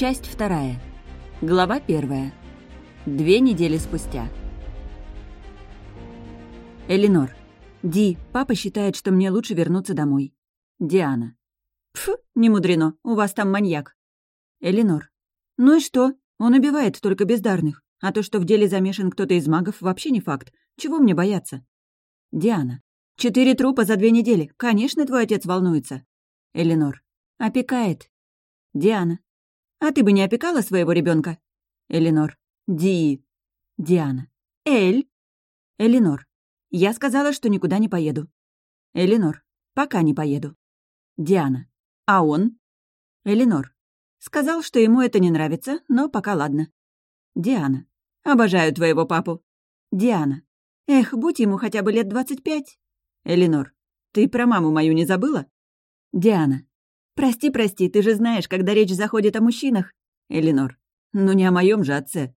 Часть вторая. Глава первая. Две недели спустя. Элинор. Ди, папа считает, что мне лучше вернуться домой. Диана. Пф, не мудрено, у вас там маньяк. Элинор. Ну и что? Он убивает только бездарных. А то, что в деле замешан кто-то из магов, вообще не факт. Чего мне бояться? Диана. Четыре трупа за две недели. Конечно, твой отец волнуется. Элинор. Опекает. Диана. А ты бы не опекала своего ребенка? Элинор. Ди. Диана. Эль. Элинор. Я сказала, что никуда не поеду. Элинор. Пока не поеду. Диана. А он? Элинор. Сказал, что ему это не нравится, но пока ладно. Диана. Обожаю твоего папу. Диана. Эх, будь ему хотя бы лет двадцать пять. Элинор. Ты про маму мою не забыла? Диана. «Прости, прости, ты же знаешь, когда речь заходит о мужчинах». Элинор. «Ну не о моем же отце».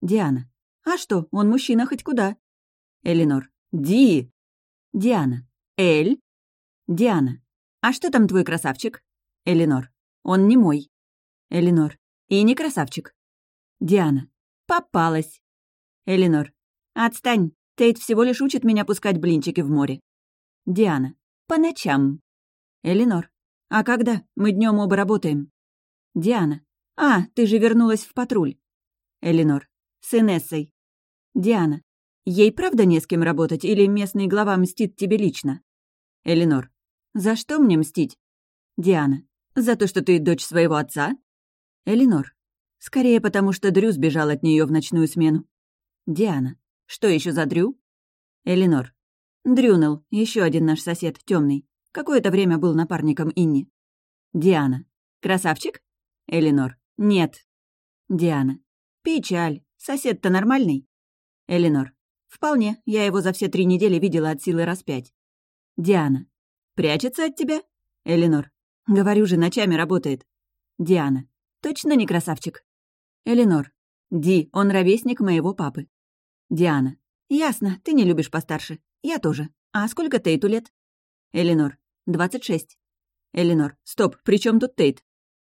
Диана. «А что, он мужчина хоть куда?» Элинор. «Ди!» Диана. «Эль?» Диана. «А что там твой красавчик?» Элинор. «Он не мой». Элинор. «И не красавчик». Диана. «Попалась». Элинор. «Отстань, Тейт всего лишь учит меня пускать блинчики в море». Диана. «По ночам». Элинор. «А когда? Мы днем оба работаем». «Диана. А, ты же вернулась в патруль». Элинор. «С Инессой». «Диана. Ей правда не с кем работать, или местный глава мстит тебе лично?» Элинор. «За что мне мстить?» Диана. «За то, что ты дочь своего отца?» Элинор. «Скорее потому, что Дрю сбежал от нее в ночную смену». Диана. «Что еще за Дрю?» Элинор. «Дрюнел, еще один наш сосед, темный. Какое-то время был напарником Инни. Диана. Красавчик? Эленор. Нет. Диана. Печаль. Сосед-то нормальный? Эленор. Вполне. Я его за все три недели видела от силы раз пять. Диана. Прячется от тебя? Эленор. Говорю же, ночами работает. Диана. Точно не красавчик? Эленор. Ди, он ровесник моего папы. Диана. Ясно, ты не любишь постарше. Я тоже. А сколько Тейту лет? Эленор. 26. Элинор. Стоп, при чем тут Тейт?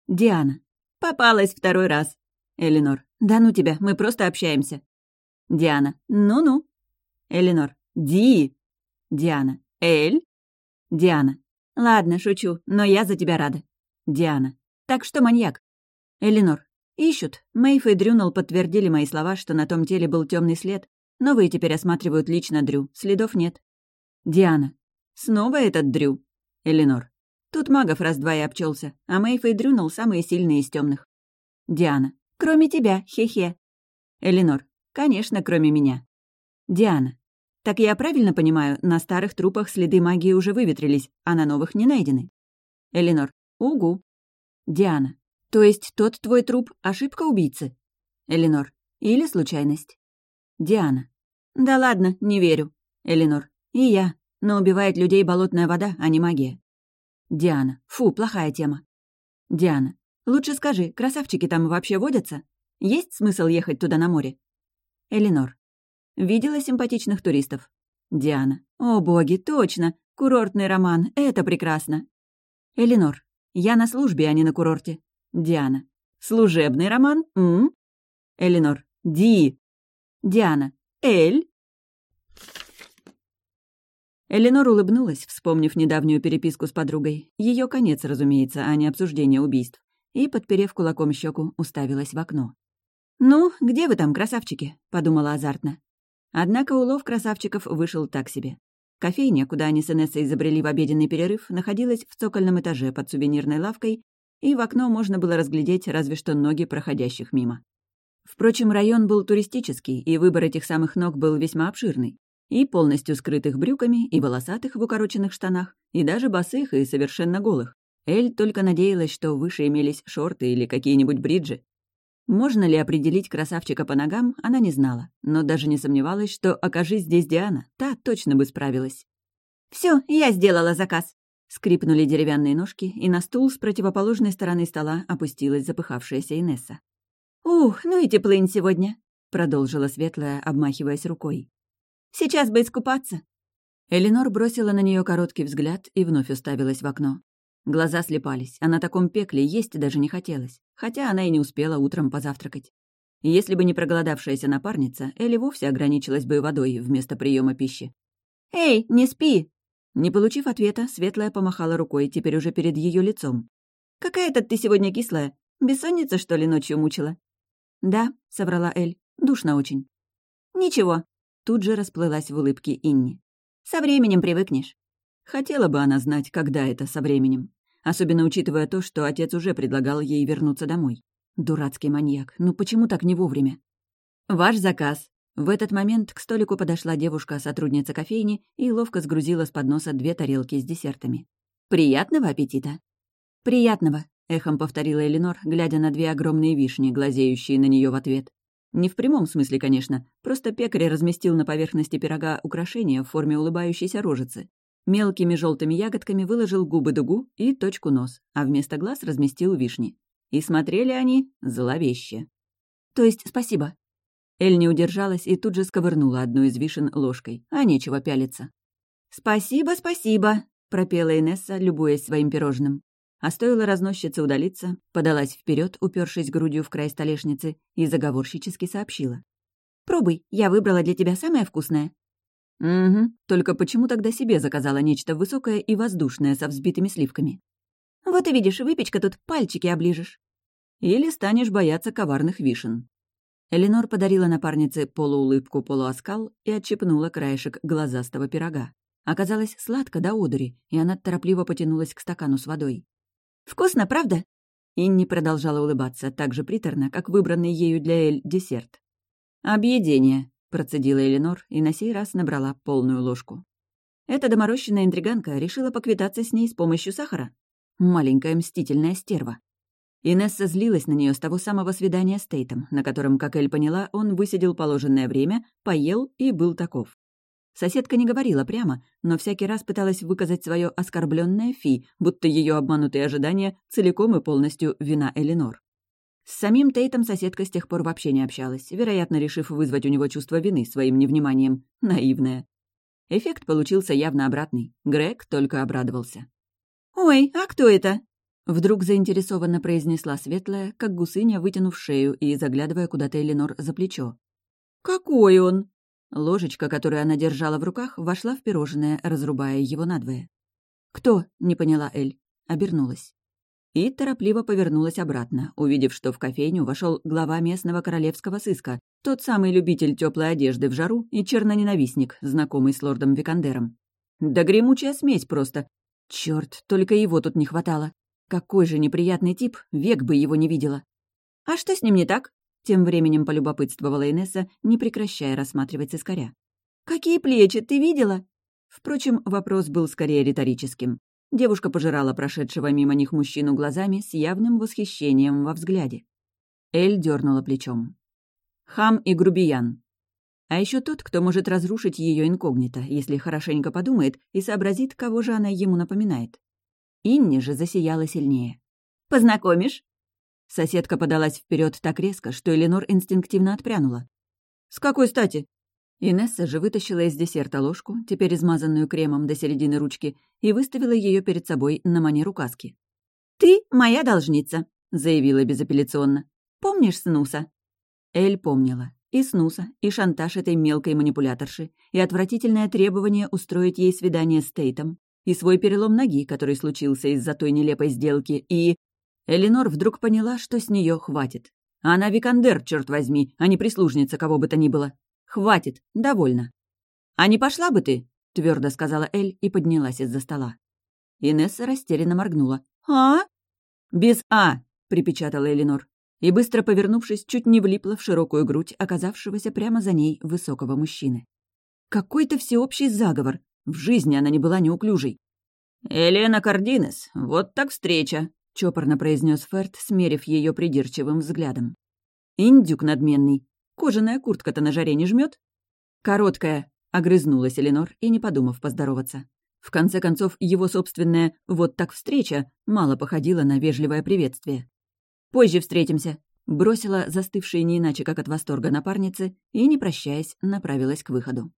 Диана. Попалась второй раз. Элинор. Да ну тебя, мы просто общаемся. Диана. Ну-ну. Элинор. Ди. Диана. Эль. Диана. Ладно, шучу, но я за тебя рада. Диана. Так что маньяк? Элинор. Ищут. Мэйф и Дрюнал подтвердили мои слова, что на том теле был темный след. Новые теперь осматривают лично Дрю. Следов нет. Диана. Снова этот Дрю. Эленор. Тут магов раз-два и обчелся, а Мэйф и Дрюнул самые сильные из темных. Диана. Кроме тебя, хе-хе. Эленор. Конечно, кроме меня. Диана. Так я правильно понимаю, на старых трупах следы магии уже выветрились, а на новых не найдены? Эленор. Угу. Диана. То есть тот твой труп — ошибка убийцы? Эленор. Или случайность? Диана. Да ладно, не верю. Эленор. И я. Но убивает людей болотная вода, а не магия. Диана. Фу, плохая тема. Диана. Лучше скажи, красавчики там вообще водятся? Есть смысл ехать туда на море? Элинор. Видела симпатичных туристов? Диана. О боги, точно! Курортный роман, это прекрасно. Элинор. Я на службе, а не на курорте. Диана. Служебный роман? М? Элинор. Ди. Диана. Эль? Эленор улыбнулась, вспомнив недавнюю переписку с подругой. Ее конец, разумеется, а не обсуждение убийств. И, подперев кулаком щеку, уставилась в окно. «Ну, где вы там, красавчики?» — подумала азартно. Однако улов красавчиков вышел так себе. Кофейня, куда они с Инессой изобрели в обеденный перерыв, находилась в цокольном этаже под сувенирной лавкой, и в окно можно было разглядеть разве что ноги проходящих мимо. Впрочем, район был туристический, и выбор этих самых ног был весьма обширный и полностью скрытых брюками, и волосатых в укороченных штанах, и даже босых и совершенно голых. Эль только надеялась, что выше имелись шорты или какие-нибудь бриджи. Можно ли определить красавчика по ногам, она не знала, но даже не сомневалась, что, окажись здесь Диана, та точно бы справилась. Все, я сделала заказ!» Скрипнули деревянные ножки, и на стул с противоположной стороны стола опустилась запыхавшаяся Инесса. «Ух, ну и теплынь сегодня!» — продолжила Светлая, обмахиваясь рукой. Сейчас бы искупаться». Эленор бросила на нее короткий взгляд и вновь уставилась в окно. Глаза слепались, а на таком пекле есть даже не хотелось, хотя она и не успела утром позавтракать. Если бы не проголодавшаяся напарница, Элли вовсе ограничилась бы водой вместо приема пищи. «Эй, не спи!» Не получив ответа, Светлая помахала рукой, теперь уже перед ее лицом. «Какая-то ты сегодня кислая. Бессонница, что ли, ночью мучила?» «Да», — соврала Эль, — «душно очень». «Ничего», — тут же расплылась в улыбке Инни. «Со временем привыкнешь». Хотела бы она знать, когда это со временем. Особенно учитывая то, что отец уже предлагал ей вернуться домой. Дурацкий маньяк, ну почему так не вовремя? «Ваш заказ», в этот момент к столику подошла девушка-сотрудница кофейни и ловко сгрузила с подноса две тарелки с десертами. «Приятного аппетита!» «Приятного!» — эхом повторила Эленор, глядя на две огромные вишни, глазеющие на нее в ответ. Не в прямом смысле, конечно, просто пекарь разместил на поверхности пирога украшения в форме улыбающейся рожицы. Мелкими желтыми ягодками выложил губы дугу и точку нос, а вместо глаз разместил вишни. И смотрели они зловеще. «То есть спасибо?» Эль не удержалась и тут же сковырнула одну из вишен ложкой, а нечего пялиться. «Спасибо, спасибо», — пропела Инесса, любуясь своим пирожным. А стоило разносчице удалиться, подалась вперед, упершись грудью в край столешницы, и заговорщически сообщила. «Пробуй, я выбрала для тебя самое вкусное». «Угу, только почему тогда себе заказала нечто высокое и воздушное со взбитыми сливками?» «Вот и видишь, выпечка тут пальчики оближешь». «Или станешь бояться коварных вишен», Эленор подарила напарнице полуулыбку-полуоскал и отщепнула краешек глазастого пирога. Оказалось сладко до одури, и она торопливо потянулась к стакану с водой. «Вкусно, правда?» Инни продолжала улыбаться, так же приторно, как выбранный ею для Эль десерт. «Объедение», — процедила Эленор и на сей раз набрала полную ложку. Эта доморощенная интриганка решила поквитаться с ней с помощью сахара. Маленькая мстительная стерва. Инесса злилась на нее с того самого свидания с Тейтом, на котором, как Эль поняла, он высидел положенное время, поел и был таков. Соседка не говорила прямо, но всякий раз пыталась выказать свое оскорбленное фи, будто ее обманутые ожидания целиком и полностью вина Элинор. С самим Тейтом соседка с тех пор вообще не общалась, вероятно, решив вызвать у него чувство вины своим невниманием. Наивная. Эффект получился явно обратный. Грег только обрадовался. «Ой, а кто это?» Вдруг заинтересованно произнесла Светлая, как гусыня, вытянув шею и заглядывая куда-то Эленор за плечо. «Какой он?» Ложечка, которую она держала в руках, вошла в пирожное, разрубая его надвое. «Кто?» — не поняла Эль. Обернулась. И торопливо повернулась обратно, увидев, что в кофейню вошел глава местного королевского сыска, тот самый любитель теплой одежды в жару и черноненавистник, знакомый с лордом Викандером. Да гремучая смесь просто. Черт, только его тут не хватало. Какой же неприятный тип, век бы его не видела. «А что с ним не так?» Тем временем полюбопытствовала Инесса, не прекращая рассматривать сыскаря. «Какие плечи, ты видела?» Впрочем, вопрос был скорее риторическим. Девушка пожирала прошедшего мимо них мужчину глазами с явным восхищением во взгляде. Эль дернула плечом. Хам и грубиян. А еще тот, кто может разрушить ее инкогнито, если хорошенько подумает и сообразит, кого же она ему напоминает. Инни же засияла сильнее. «Познакомишь?» Соседка подалась вперед так резко, что Эленор инстинктивно отпрянула. «С какой стати?» Инесса же вытащила из десерта ложку, теперь измазанную кремом до середины ручки, и выставила ее перед собой на манеру каски. «Ты моя должница», — заявила безапелляционно. «Помнишь Снуса?» Эль помнила. И Снуса, и шантаж этой мелкой манипуляторши, и отвратительное требование устроить ей свидание с Тейтом, и свой перелом ноги, который случился из-за той нелепой сделки, и... Эленор вдруг поняла, что с нее хватит. Она викандер, черт возьми, а не прислужница кого бы то ни было. Хватит, довольно. «А не пошла бы ты?» — твердо сказала Эль и поднялась из-за стола. Инесса растерянно моргнула. «А?» «Без «а», — припечатала Эленор. И, быстро повернувшись, чуть не влипла в широкую грудь оказавшегося прямо за ней высокого мужчины. Какой-то всеобщий заговор. В жизни она не была неуклюжей. «Елена Кардинес, вот так встреча», — чопорно произнес Ферд, смерив ее придирчивым взглядом. «Индюк надменный. Кожаная куртка-то на жаре не жмет? «Короткая», — огрызнулась Эленор и, не подумав, поздороваться. В конце концов, его собственная «вот так встреча» мало походила на вежливое приветствие. «Позже встретимся», — бросила застывшие не иначе, как от восторга напарницы, и, не прощаясь, направилась к выходу.